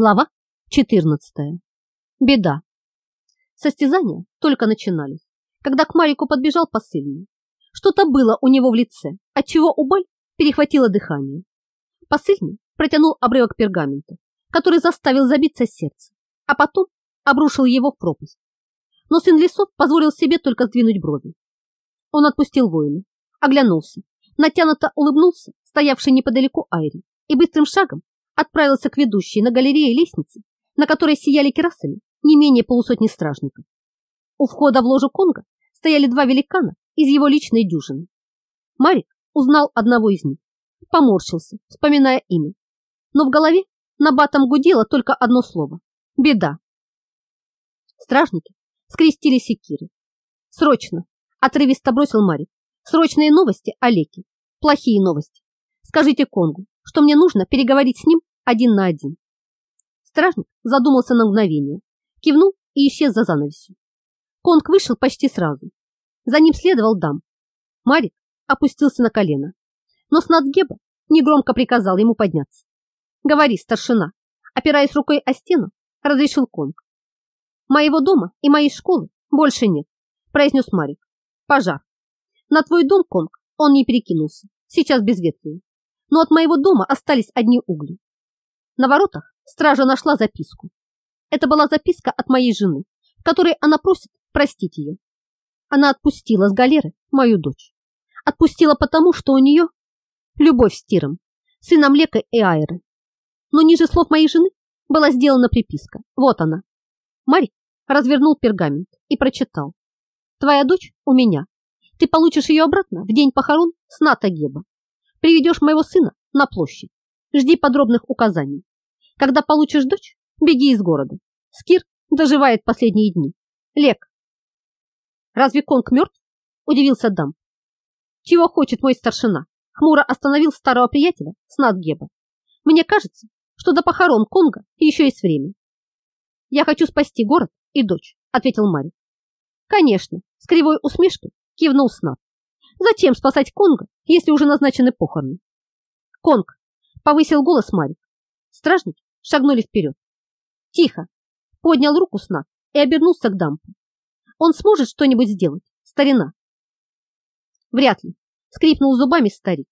Глава 14. Беда. Состязания только начинались, когда к Марику подбежал посыльный. Что-то было у него в лице, отчего у Баль перехватило дыхание. Посыльный протянул обрывок пергамента, который заставил забиться сердце, а потом обрушил его в пропасть. Но сын лесов позволил себе только сдвинуть брови. Он отпустил воина, оглянулся, натянуто улыбнулся, стоявший неподалеку Айри, и быстрым шагом отправился к ведущей на галерее лестнице, на которой сияли керасами не менее полусотни стражников. У входа в ложу Конга стояли два великана из его личной дюжины. Марик узнал одного из них, поморщился, вспоминая имя. Но в голове на батом гудело только одно слово – беда. Стражники скрестили секиры. Срочно, отрывисто бросил Марик. Срочные новости о Леке. Плохие новости. Скажите Конгу, что мне нужно переговорить с ним один на один. Стражник задумался на мгновение, кивнул и исчез за занавесью. Конг вышел почти сразу. За ним следовал дам. Марик опустился на колено, но Снадгеба негромко приказал ему подняться. «Говори, старшина!» Опираясь рукой о стену, разрешил Конг. «Моего дома и моей школы больше нет», произнес Марик. «Пожар. На твой дом, Конг, он не перекинулся. Сейчас безветренный. Но от моего дома остались одни угли. На воротах стража нашла записку. Это была записка от моей жены, в которой она просит простить ее. Она отпустила с галеры мою дочь. Отпустила потому, что у нее любовь с Тиром, сыном Лека и Айры. Но ниже слов моей жены была сделана приписка. Вот она. Марик развернул пергамент и прочитал. Твоя дочь у меня. Ты получишь ее обратно в день похорон с Ната Геба. Приведешь моего сына на площадь. Жди подробных указаний. Когда получишь дочь, беги из города. Скир доживает последние дни. Лек. Разве Конг мертв? Удивился Дам. Чего хочет мой старшина? Хмуро остановил старого приятеля Снадгеба. Мне кажется, что до похорон Конга еще есть время. Я хочу спасти город и дочь, ответил Мари. Конечно, с кривой усмешкой кивнул Снад. Зачем спасать Конга, если уже назначены похороны? Конг, повысил голос Марик. Стражники шагнули вперед. Тихо. Поднял руку сна и обернулся к дампу. Он сможет что-нибудь сделать, старина? Вряд ли. Скрипнул зубами старик.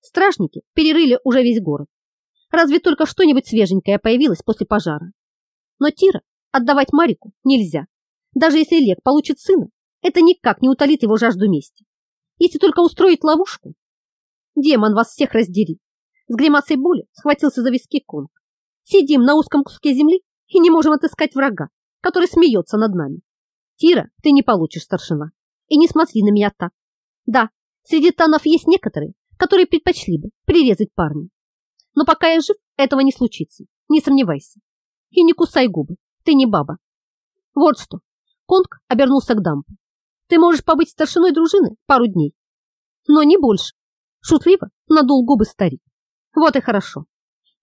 Стражники перерыли уже весь город. Разве только что-нибудь свеженькое появилось после пожара. Но Тира отдавать Марику нельзя. Даже если Лек получит сына, это никак не утолит его жажду мести. Если только устроить ловушку. Демон вас всех раздери. С гримасой боли схватился за виски Конг. Сидим на узком куске земли и не можем отыскать врага, который смеется над нами. Тира, ты не получишь, старшина. И не смотри на меня так. Да, среди танов есть некоторые, которые предпочли бы прирезать парня. Но пока я жив, этого не случится. Не сомневайся. И не кусай губы. Ты не баба. Вот что. Конг обернулся к дампу. Ты можешь побыть старшиной дружины пару дней. Но не больше. Шутливо надул губы старик. Вот и хорошо.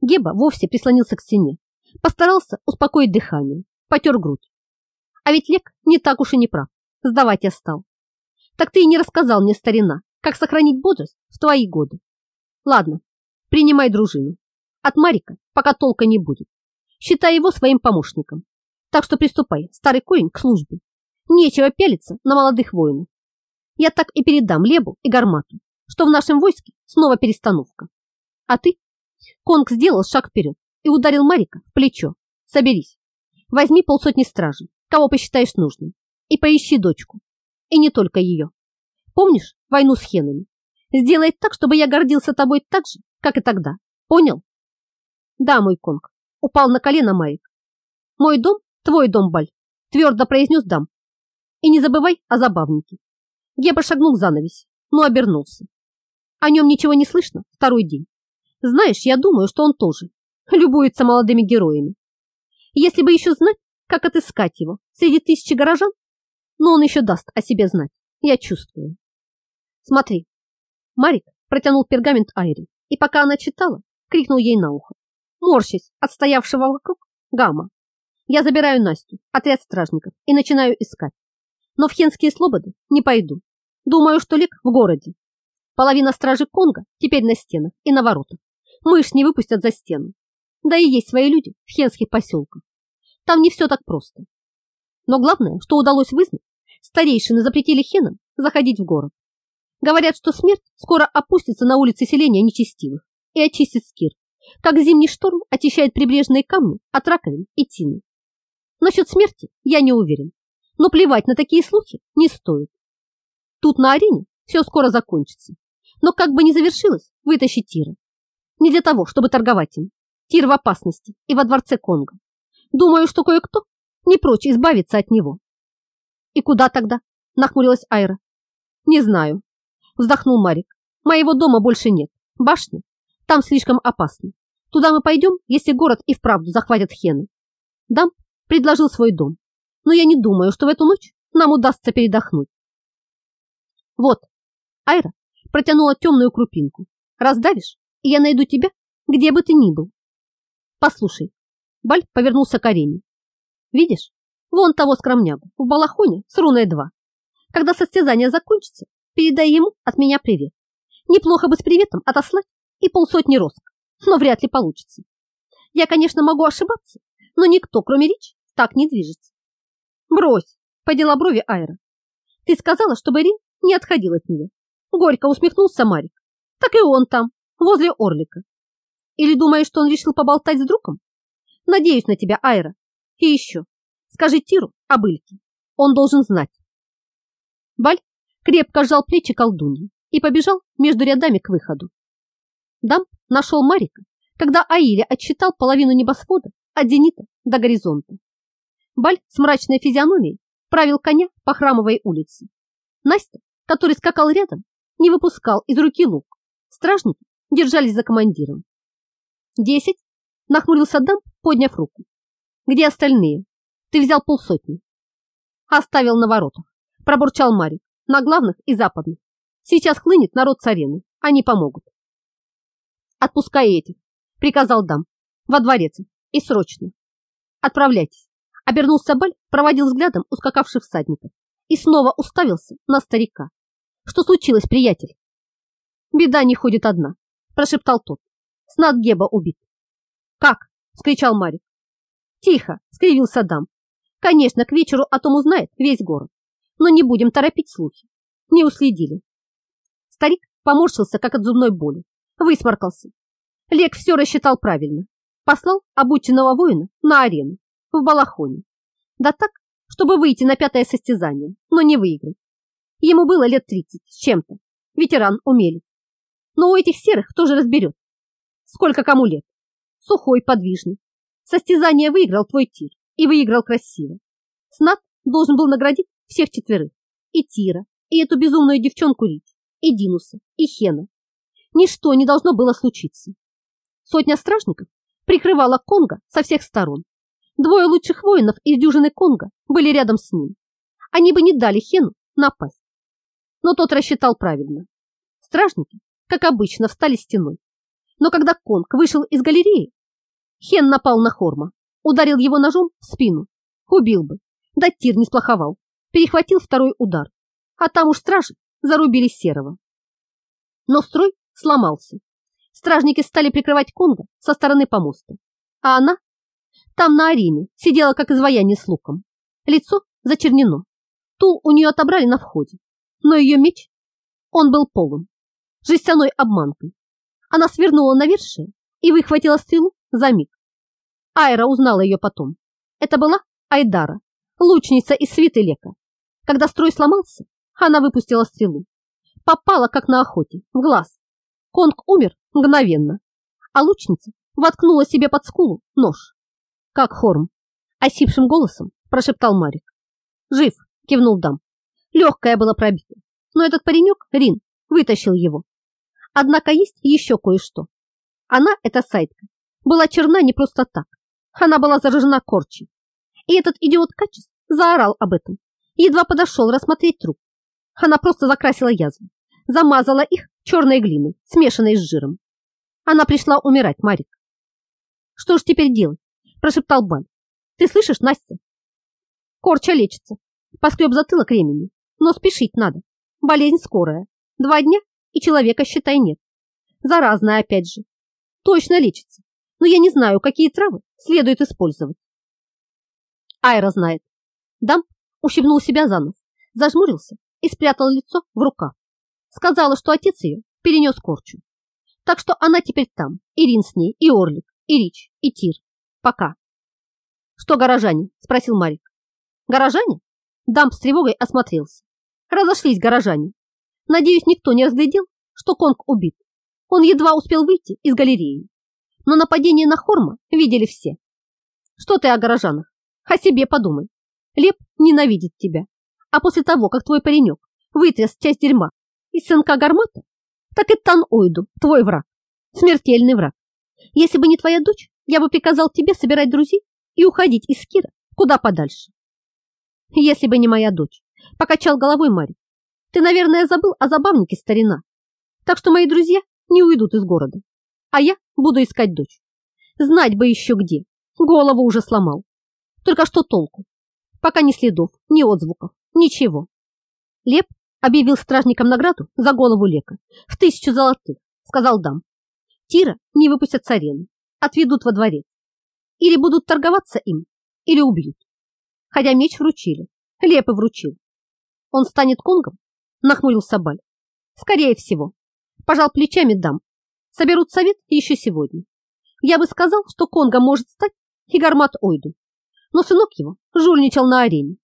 Геба вовсе прислонился к стене, постарался успокоить дыхание, потер грудь. А ведь Лек не так уж и не прав, сдавать я стал. Так ты и не рассказал мне, старина, как сохранить бодрость в твои годы. Ладно, принимай дружину. От Марика пока толка не будет. Считай его своим помощником. Так что приступай, старый корень, к службе. Нечего пялиться на молодых воинов. Я так и передам Лебу и Гармату, что в нашем войске снова перестановка. А ты Конг сделал шаг вперед и ударил Марика в плечо. Соберись. Возьми полсотни стражей, кого посчитаешь нужным, и поищи дочку. И не только ее. Помнишь войну с хенами? Сделай так, чтобы я гордился тобой так же, как и тогда. Понял? Да, мой Конг. Упал на колено Марик. Мой дом – твой дом, Баль, твердо произнес дам. И не забывай о забавнике. Геба шагнул к занавеси, но обернулся. О нем ничего не слышно второй день. Знаешь, я думаю, что он тоже любуется молодыми героями. Если бы еще знать, как отыскать его среди тысячи горожан, но он еще даст о себе знать, я чувствую. Смотри. Марик протянул пергамент Айри, и пока она читала, крикнул ей на ухо. Морщись от стоявшего вокруг гамма. Я забираю Настю, отряд стражников, и начинаю искать. Но в Хенские слободы не пойду. Думаю, что Лик в городе. Половина стражи Конга теперь на стенах и на воротах. Мышь не выпустят за стену. Да и есть свои люди в хенских поселках. Там не все так просто. Но главное, что удалось вызнать, старейшины запретили хенам заходить в город. Говорят, что смерть скоро опустится на улицы селения нечестивых и очистит скир, как зимний шторм очищает прибрежные камни от раковин и тины. Насчет смерти я не уверен, но плевать на такие слухи не стоит. Тут на арене все скоро закончится, но как бы ни завершилось, вытащи Тира. Не для того, чтобы торговать им. Тир в опасности и во дворце Конго. Думаю, что кое-кто не прочь избавиться от него. И куда тогда? Нахмурилась Айра. Не знаю. Вздохнул Марик. Моего дома больше нет. Башня. Там слишком опасно. Туда мы пойдем, если город и вправду захватят хены. Дам предложил свой дом. Но я не думаю, что в эту ночь нам удастся передохнуть. Вот. Айра протянула темную крупинку. Раздавишь, я найду тебя, где бы ты ни был. Послушай. Баль повернулся к арене. Видишь? Вон того скромнягу в балахоне с руной 2. Когда состязание закончится, передай ему от меня привет. Неплохо бы с приветом отослать и полсотни роск, но вряд ли получится. Я, конечно, могу ошибаться, но никто, кроме Рич, так не движется. Брось, подела брови Айра. Ты сказала, чтобы Рин не отходил от нее. Горько усмехнулся Марик. Так и он там, возле Орлика. Или думаешь, что он решил поболтать с другом? Надеюсь на тебя, Айра. И еще, скажи Тиру об Ильке. Он должен знать. Баль крепко сжал плечи колдуньи и побежал между рядами к выходу. Дам нашел Марика, когда Аиля отсчитал половину небосвода от зенита до горизонта. Баль с мрачной физиономией правил коня по храмовой улице. Настя, который скакал рядом, не выпускал из руки лук. Стражники держались за командиром. «Десять?» – нахмурился Дам, подняв руку. «Где остальные? Ты взял полсотни». «Оставил на воротах», – пробурчал Марик, на главных и западных. «Сейчас хлынет народ с арены, они помогут». «Отпускай этих», – приказал Дам, – «во дворец и срочно. Отправляйтесь». Обернулся Баль, проводил взглядом ускакавших всадников и снова уставился на старика. «Что случилось, приятель?» «Беда не ходит одна», – прошептал тот. «Снадгеба убит». «Как?» – скричал Марик. «Тихо!» – скривился Дам. «Конечно, к вечеру о том узнает весь город, но не будем торопить слухи. Не уследили». Старик поморщился, как от зубной боли, высморкался. Лек все рассчитал правильно. Послал обученного воина на арену в Балахоне. Да так, чтобы выйти на пятое состязание, но не выиграть. Ему было лет тридцать с чем-то. Ветеран умели. Но у этих серых тоже разберет. Сколько кому лет. Сухой, подвижный. Состязание выиграл твой тир. И выиграл красиво. Снат должен был наградить всех четверых. И Тира, и эту безумную девчонку Рич, и Динуса, и Хена. Ничто не должно было случиться. Сотня стражников прикрывала Конга со всех сторон. Двое лучших воинов из дюжины Конга были рядом с ним. Они бы не дали Хену напасть. Но тот рассчитал правильно. Стражники, как обычно, встали стеной. Но когда Конг вышел из галереи, Хен напал на Хорма, ударил его ножом в спину. Убил бы. Да Тир не сплоховал. Перехватил второй удар. А там уж стражи зарубили Серого. Но строй сломался. Стражники стали прикрывать Конга со стороны помоста. А она там на арене сидела как изваяние с луком. Лицо зачернено. Тул у нее отобрали на входе. Но ее меч, он был полон. Жестяной обманкой. Она свернула навершие и выхватила стрелу за миг. Айра узнала ее потом. Это была Айдара, лучница из свиты Лека. Когда строй сломался, она выпустила стрелу. Попала, как на охоте, в глаз. Конг умер мгновенно, а лучница воткнула себе под скулу нож. Как Хорм, осипшим голосом прошептал Марик. Жив, кивнул Дам. Легкая была пробита, но этот паренек, Рин, вытащил его. Однако есть еще кое-что. Она, эта сайтка, была черна не просто так. Она была заражена корчей. И этот идиот Качес заорал об этом. Едва подошел рассмотреть труп. Она просто закрасила язвы, замазала их черной глиной, смешанной с жиром. Она пришла умирать, Марик. Что ж теперь делать? Прошептал Бан. Ты слышишь, Настя? Корча лечится. Поскреб затылок ремени. Но спешить надо. Болезнь скорая. Два дня, и человека, считай, нет. Заразная опять же. Точно лечится. но я не знаю, какие травы следует использовать. Айра знает. Дам ущипнул себя за нос, зажмурился и спрятал лицо в руках. Сказала, что отец ее перенес корчу. Так что она теперь там, и Рин с ней, и Орлик, и Рич, и Тир. Пока. Что горожане? Спросил Марик. Горожане? Дамп с тревогой осмотрелся. Разошлись горожане. Надеюсь, никто не разглядел, что Конг убит. Он едва успел выйти из галереи. Но нападение на Хорма видели все. Что ты о горожанах? О себе подумай. Леп ненавидит тебя. А после того, как твой паренек вытряс часть дерьма из сынка Гармата, так и Тан Ойду, твой враг. Смертельный враг. Если бы не твоя дочь, я бы приказал тебе собирать друзей и уходить из Кира куда подальше. Если бы не моя дочь, покачал головой Мари. Ты, наверное, забыл о забавнике старина. Так что мои друзья не уйдут из города, а я буду искать дочь. Знать бы еще где. Голову уже сломал. Только что толку? Пока ни следов, ни отзвуков, ничего. Леп объявил стражникам награду за голову Лека в тысячу золотых, сказал дам. Тира не выпустят с арены, отведут во дворец. Или будут торговаться им, или убьют. Хотя меч вручили, Леп и вручил. Он станет конгом? Нахмурился Баль. Скорее всего. Пожал плечами дам. Соберут совет еще сегодня. Я бы сказал, что конга может стать и гармат Ойду. Но сынок его жульничал на арене.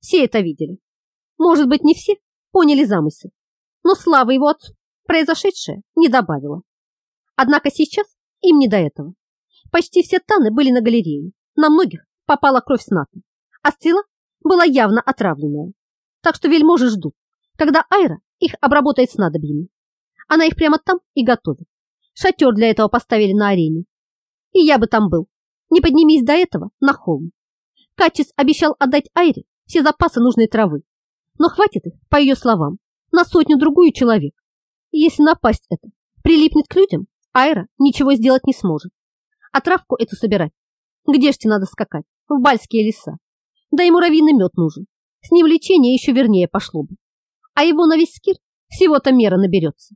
Все это видели. Может быть, не все поняли замысел, но слава его отцу произошедшее не добавила. Однако сейчас им не до этого. Почти все таны были на галерее, на многих попала кровь с наты, а стрела была явно отравленная. Так что вельможи ждут, когда Айра их обработает снадобьями. Она их прямо там и готовит. Шатер для этого поставили на арене. И я бы там был. Не поднимись до этого на холм. Качес обещал отдать Айре все запасы нужной травы. Но хватит их, по ее словам, на сотню-другую человек. И если напасть это прилипнет к людям, Айра ничего сделать не сможет. А травку эту собирать? Где ж тебе надо скакать? В бальские леса. Да и муравьиный мед нужен. С ним лечение еще вернее пошло бы. А его на весь скир всего-то мера наберется.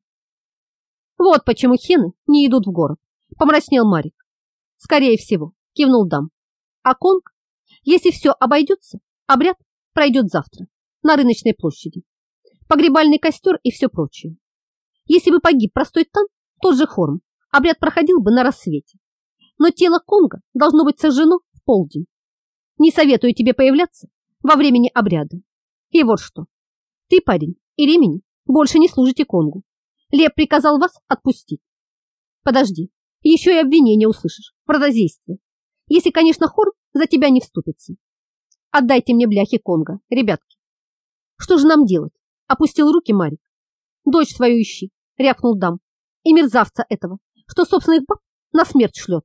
Вот почему хены не идут в город, помрачнел Марик. Скорее всего, кивнул Дам. А Конг если все обойдется, обряд пройдет завтра на рыночной площади. Погребальный костер и все прочее. Если бы погиб простой тан, тот же Хорм, обряд проходил бы на рассвете. Но тело Конга должно быть сожжено в полдень. Не советую тебе появляться во времени обряда. И вот что. Ты, парень, и ремень больше не служите Конгу. Лев приказал вас отпустить. Подожди, еще и обвинение услышишь в родозействе. Если, конечно, Хорм за тебя не вступится. Отдайте мне бляхи Конга, ребятки. Что же нам делать? Опустил руки Марик. Дочь свою ищи, рявкнул дам. И мерзавца этого, что собственных баб на смерть шлет.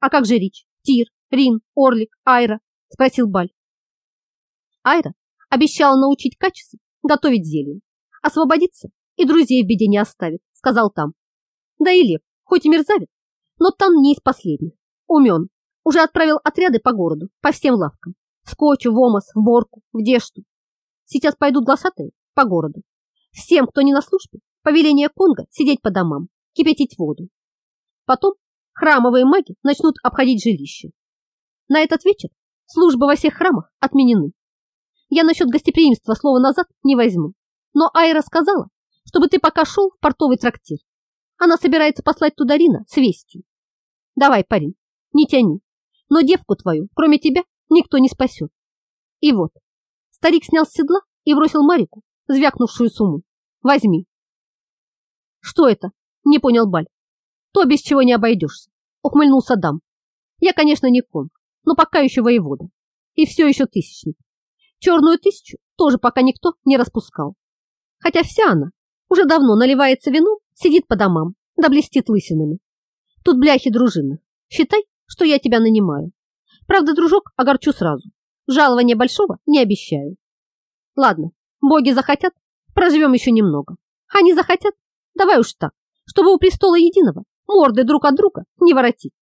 А как же Рич, Тир, Рин, Орлик, Айра? Спросил Баль. Айра обещала научить Качеса готовить зелье, освободиться и друзей в беде не оставит, сказал там. Да и Лев, хоть и мерзавец, но там не из последних, умен уже отправил отряды по городу, по всем лавкам. В Скотчу, в Омас, в Борку, в Дешту. Сейчас пойдут глашатые по городу. Всем, кто не на службе, повеление Конга сидеть по домам, кипятить воду. Потом храмовые маги начнут обходить жилище. На этот вечер службы во всех храмах отменены. Я насчет гостеприимства слова назад не возьму. Но Айра сказала, чтобы ты пока шел в портовый трактир. Она собирается послать туда Рина с вестью. Давай, парень, не тяни но девку твою, кроме тебя, никто не спасет. И вот, старик снял с седла и бросил Марику звякнувшую сумму. Возьми. Что это? Не понял Баль. То, без чего не обойдешься. Ухмыльнулся Дам. Я, конечно, не конг, но пока еще воевода. И все еще тысячник. Черную тысячу тоже пока никто не распускал. Хотя вся она уже давно наливается вином, сидит по домам, да блестит лысинами. Тут бляхи дружины. Считай, что я тебя нанимаю. Правда, дружок, огорчу сразу. Жалования большого не обещаю. Ладно, боги захотят, проживем еще немного. Они захотят, давай уж так, чтобы у престола единого морды друг от друга не воротить.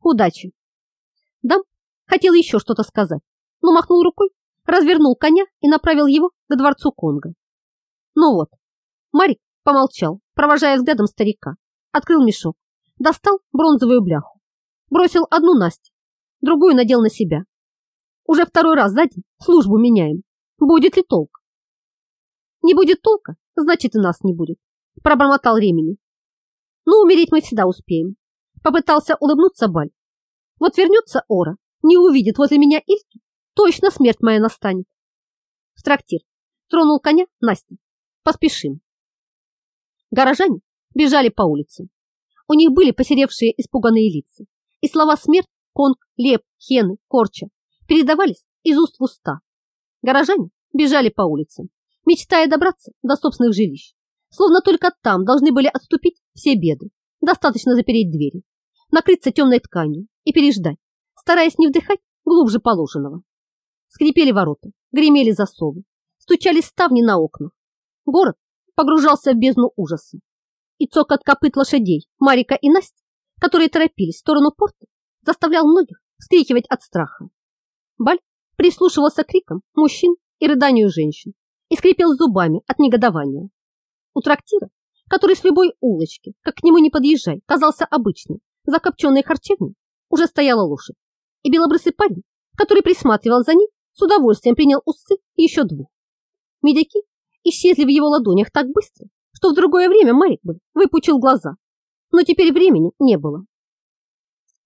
Удачи. Дам хотел еще что-то сказать, но махнул рукой, развернул коня и направил его к дворцу Конга. Ну вот, Марик помолчал, провожая взглядом старика, открыл мешок, Достал бронзовую бляху. Бросил одну Насте, другую надел на себя. Уже второй раз за день службу меняем. Будет ли толк? Не будет толка, значит и нас не будет, пробормотал Ремени. Ну, умереть мы всегда успеем. Попытался улыбнуться Баль. Вот вернется Ора, не увидит возле меня Ильки, точно смерть моя настанет. В трактир. Тронул коня Настя. Поспешим. Горожане бежали по улице. У них были посеревшие испуганные лица. И слова смерть, конг, леп, хены, корча передавались из уст в уста. Горожане бежали по улицам, мечтая добраться до собственных жилищ. Словно только там должны были отступить все беды. Достаточно запереть двери, накрыться темной тканью и переждать, стараясь не вдыхать глубже положенного. Скрипели ворота, гремели засовы, стучали ставни на окнах. Город погружался в бездну ужаса. И цокот копыт лошадей Марика и Настя, которые торопились в сторону порта, заставлял многих вскрикивать от страха. Баль прислушивался к крикам мужчин и рыданию женщин и скрипел зубами от негодования. У трактира, который с любой улочки, как к нему не подъезжай, казался обычным, закопченной харчевней, уже стояла лошадь, и белобрысый парень, который присматривал за ней, с удовольствием принял усы еще двух. Медяки исчезли в его ладонях так быстро, что в другое время Марик бы выпучил глаза. Но теперь времени не было.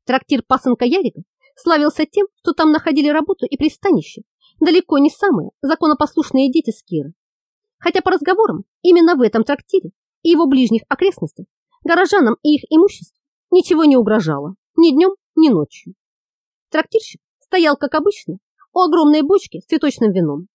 Трактир пасынка Ярика славился тем, что там находили работу и пристанище далеко не самые законопослушные дети Скиры. Хотя по разговорам именно в этом трактире и его ближних окрестностях горожанам и их имуществу ничего не угрожало ни днем, ни ночью. Трактирщик стоял, как обычно, у огромной бочки с цветочным вином.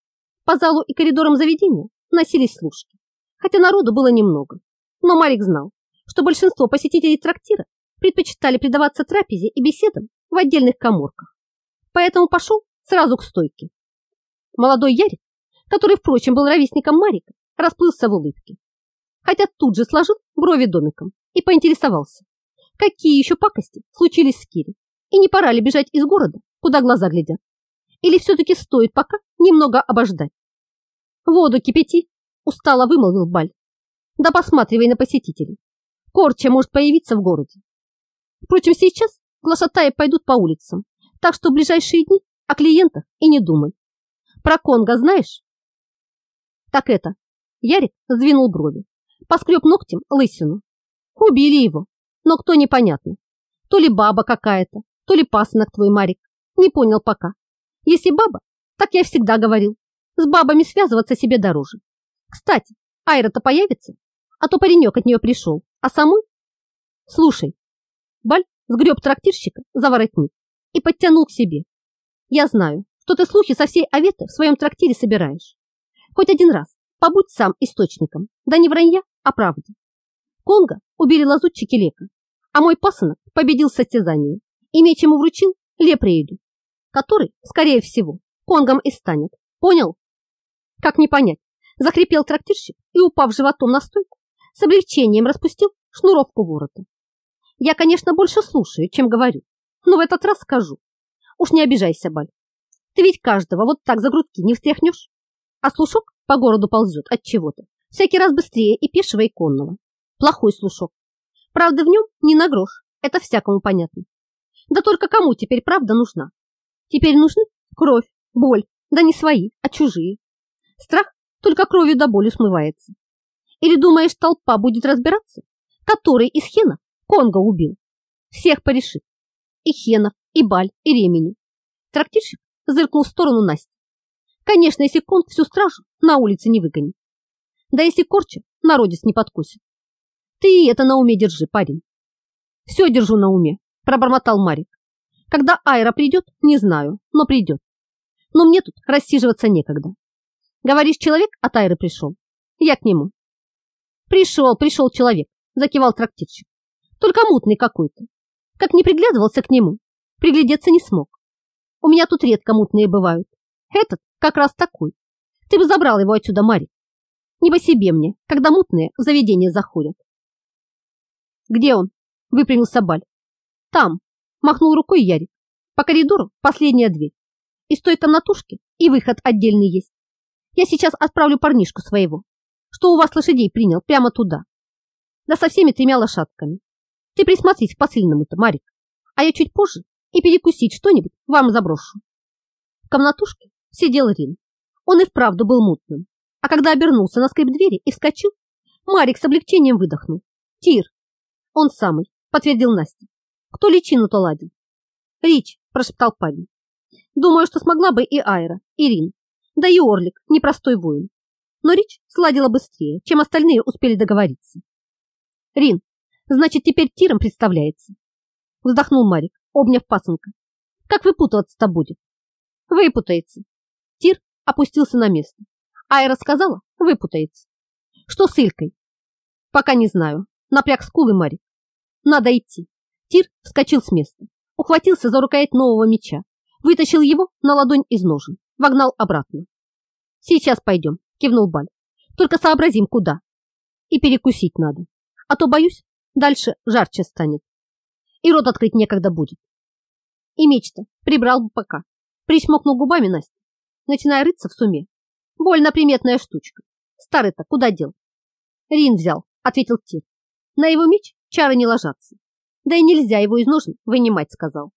По залу и коридорам заведения носились служки, хотя народу было немного. Но Марик знал, что большинство посетителей трактира предпочитали предаваться трапезе и беседам в отдельных коморках. Поэтому пошел сразу к стойке. Молодой Ярик, который, впрочем, был ровесником Марика, расплылся в улыбке. Хотя тут же сложил брови домиком и поинтересовался, какие еще пакости случились с Кири, и не пора ли бежать из города, куда глаза глядят. Или все-таки стоит пока немного обождать? Воду кипяти, устало вымолвил Баль. Да посматривай на посетителей. Корча может появиться в городе. Впрочем, сейчас глашатаи пойдут по улицам, так что в ближайшие дни о клиентах и не думай. Про Конга знаешь? Так это. Ярик сдвинул брови, поскреб ногтем лысину. Убили его, но кто непонятно. То ли баба какая-то, то ли пасынок твой Марик. Не понял пока. Если баба, так я всегда говорил. С бабами связываться себе дороже. Кстати, Айра-то появится, а то паренек от нее пришел, а самой... Слушай, Баль сгреб трактирщика за воротник и подтянул к себе. Я знаю, что ты слухи со всей Аветы в своем трактире собираешь. Хоть один раз побудь сам источником, да не вранья, а правды. Конга убили лазутчики Лека, а мой пасынок победил в состязании и меч ему вручил Лепреиду, который, скорее всего, Конгом и станет. Понял? Как не понять? Захрипел трактирщик и, упав животом на стойку, с облегчением распустил шнуровку ворота. Я, конечно, больше слушаю, чем говорю, но в этот раз скажу. Уж не обижайся, Баль. Ты ведь каждого вот так за грудки не встряхнешь. А слушок по городу ползет от чего-то. Всякий раз быстрее и пешего, и конного. Плохой слушок. Правда в нем не на грош. Это всякому понятно. Да только кому теперь правда нужна? Теперь нужны кровь, боль, да не свои, а чужие. Страх только кровью до боли смывается. Или думаешь, толпа будет разбираться, который из хена Конго убил? Всех порешит. И хенов, и баль, и ремени. Трактирщик зыркнул в сторону Насти. Конечно, если Конг всю стражу на улице не выгонит. Да если Корча народец не подкусит. Ты и это на уме держи, парень. Все держу на уме, пробормотал Марик. Когда Айра придет, не знаю, но придет. Но мне тут рассиживаться некогда. Говоришь, человек от Айры пришел? Я к нему. Пришел, пришел человек, закивал трактирщик. Только мутный какой-то. Как не приглядывался к нему, приглядеться не смог. У меня тут редко мутные бывают. Этот как раз такой. Ты бы забрал его отсюда, Мари. Не по себе мне, когда мутные в заведение заходят. Где он? Выпрямился Баль. Там. Махнул рукой Ярик. По коридору последняя дверь. Из той комнатушки и выход отдельный есть. Я сейчас отправлю парнишку своего, что у вас лошадей принял, прямо туда. Да со всеми тремя лошадками. Ты присмотрись к посыльному-то, Марик, а я чуть позже и перекусить что-нибудь вам заброшу. В комнатушке сидел Рин. Он и вправду был мутным. А когда обернулся на скрип двери и вскочил, Марик с облегчением выдохнул. Тир. Он самый, подтвердил Настя. Кто личину-то ладил? Рич, прошептал парень. Думаю, что смогла бы и Айра, и Рин. Да и Орлик, непростой воин. Но Рич сладила быстрее, чем остальные успели договориться. Рин, значит, теперь Тиром представляется. Вздохнул Марик, обняв пасынка. Как выпутываться-то будет? Выпутается. Тир опустился на место. Айра сказала, выпутается. Что с Илькой? Пока не знаю. Напряг скулы Марик. Надо идти. Тир вскочил с места, ухватился за рукоять нового меча, вытащил его на ладонь из ножен, вогнал обратно. Сейчас пойдем, кивнул Баль. Только сообразим, куда. И перекусить надо. А то, боюсь, дальше жарче станет. И рот открыть некогда будет. И меч-то прибрал бы пока. Причмокнул губами Настя, начиная рыться в суме. Больно приметная штучка. Старый-то куда дел? Рин взял, ответил Тир. На его меч чары не ложатся. Да и нельзя его из ножен вынимать, сказал.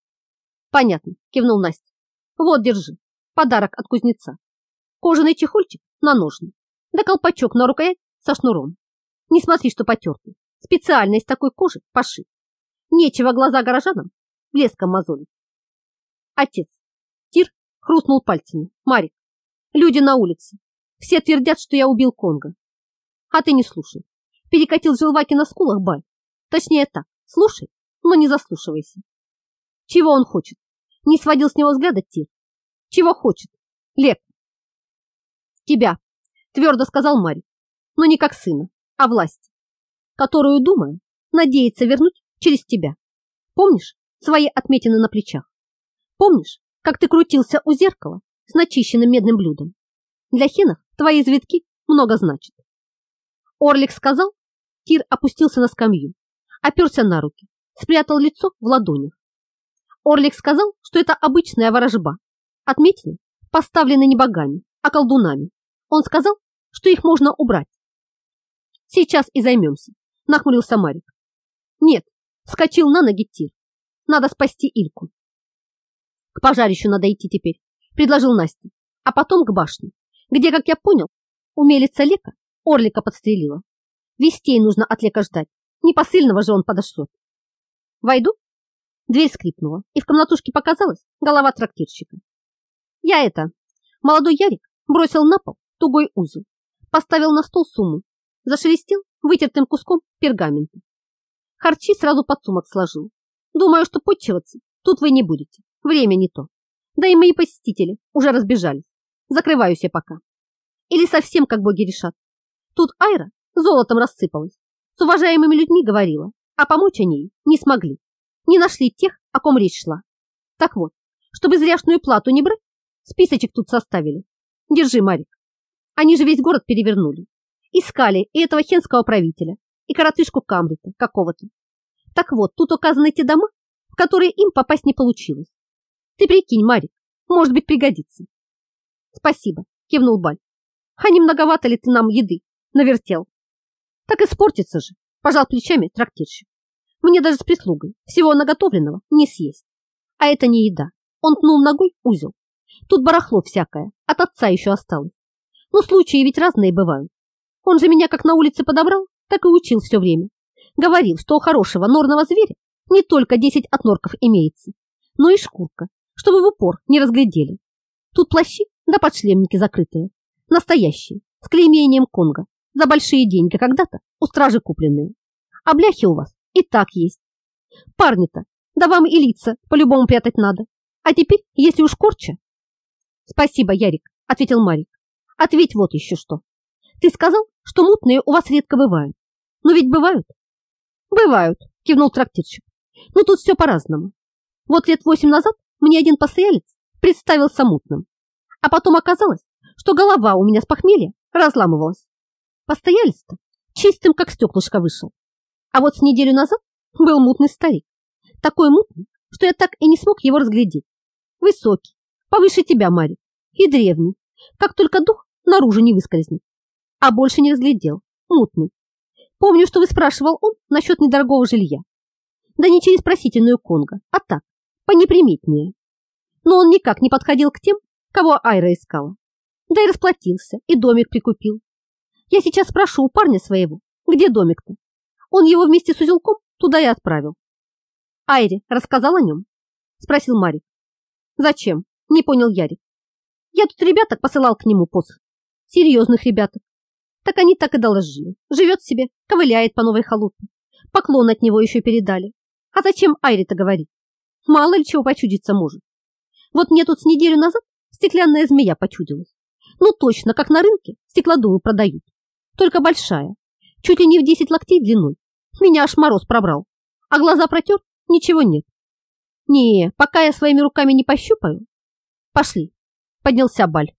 Понятно, кивнул Настя. Вот, держи. Подарок от кузнеца. Кожаный чехольчик на ножны. Да колпачок на рукоять со шнуром. Не смотри, что потертый. Специально из такой кожи пошит. Нечего глаза горожанам блеском мозолить. Отец. Тир хрустнул пальцами. Марик. Люди на улице. Все твердят, что я убил Конга. А ты не слушай. Перекатил желваки на скулах Баль. Точнее так. Слушай, но не заслушивайся. Чего он хочет? Не сводил с него взгляда Тир. Чего хочет? Лек. Тебя, твердо сказал Марик, но не как сына, а власть, которую, думаю, надеется вернуть через тебя. Помнишь свои отметины на плечах? Помнишь, как ты крутился у зеркала с начищенным медным блюдом? Для хенов твои завитки много значат. Орлик сказал, Тир опустился на скамью, оперся на руки, спрятал лицо в ладонях. Орлик сказал, что это обычная ворожба. Отметины поставлены не богами, а колдунами. Он сказал, что их можно убрать. Сейчас и займемся, нахмурился Марик. Нет, вскочил на ноги Тир. Надо спасти Ильку. К пожарищу надо идти теперь, предложил Настя, а потом к башне, где, как я понял, умелица Лека Орлика подстрелила. Вестей нужно от Лека ждать, не посыльного же он подошлет. Войду? Дверь скрипнула, и в комнатушке показалась голова трактирщика. Я это, молодой Ярик бросил на пол тугой узел, поставил на стол сумму, зашелестел вытертым куском пергамента. Харчи сразу под сумок сложил. Думаю, что подчиваться тут вы не будете. Время не то. Да и мои посетители уже разбежались. Закрываюсь я пока. Или совсем как боги решат. Тут Айра золотом рассыпалась. С уважаемыми людьми говорила, а помочь они не смогли. Не нашли тех, о ком речь шла. Так вот, чтобы зряшную плату не брать, списочек тут составили. Держи, Марик. Они же весь город перевернули. Искали и этого хенского правителя, и коротышку Камрита какого-то. Так вот, тут указаны те дома, в которые им попасть не получилось. Ты прикинь, Марик, может быть, пригодится. Спасибо, кивнул Баль. А не многовато ли ты нам еды навертел? Так испортится же, пожал плечами трактирщик. Мне даже с прислугой всего наготовленного не съесть. А это не еда. Он тнул ногой узел. Тут барахло всякое, от отца еще осталось. Но случаи ведь разные бывают. Он же меня как на улице подобрал, так и учил все время. Говорил, что у хорошего норного зверя не только 10 отнорков имеется, но и шкурка, чтобы в упор не разглядели. Тут плащи да подшлемники закрытые, настоящие, с клеймением Конга, за большие деньги когда-то у стражи купленные. А бляхи у вас и так есть. Парни-то, да вам и лица по-любому прятать надо. А теперь, если уж корча... Спасибо, Ярик, ответил Марик. Ответь вот еще что. Ты сказал, что мутные у вас редко бывают. Но ведь бывают. Бывают, кивнул трактирщик. Но тут все по-разному. Вот лет восемь назад мне один постоялец представился мутным. А потом оказалось, что голова у меня с похмелья разламывалась. Постоялец-то чистым, как стеклышко, вышел. А вот с неделю назад был мутный старик. Такой мутный, что я так и не смог его разглядеть. Высокий, повыше тебя, Марик, и древний, как только дух наружу не выскользнет. А больше не разглядел, мутный. Помню, что вы спрашивал он насчет недорогого жилья. Да не через просительную Конго, а так, понеприметнее. Но он никак не подходил к тем, кого Айра искала. Да и расплатился, и домик прикупил. Я сейчас спрошу у парня своего, где домик-то. Он его вместе с узелком туда и отправил. Айре рассказал о нем? Спросил Марик. Зачем? Не понял Ярик. Я тут ребяток посылал к нему после. Серьезных ребяток. Так они так и доложили. Живет себе, ковыляет по новой халупе. Поклон от него еще передали. А зачем Айре-то говорить? Мало ли чего почудиться может. Вот мне тут с неделю назад стеклянная змея почудилась. Ну точно, как на рынке стеклодувы продают. Только большая, чуть ли не в 10 локтей длиной. Меня аж мороз пробрал. А глаза протер, ничего нет. Не, пока я своими руками не пощупаю. Пошли, поднялся Баль.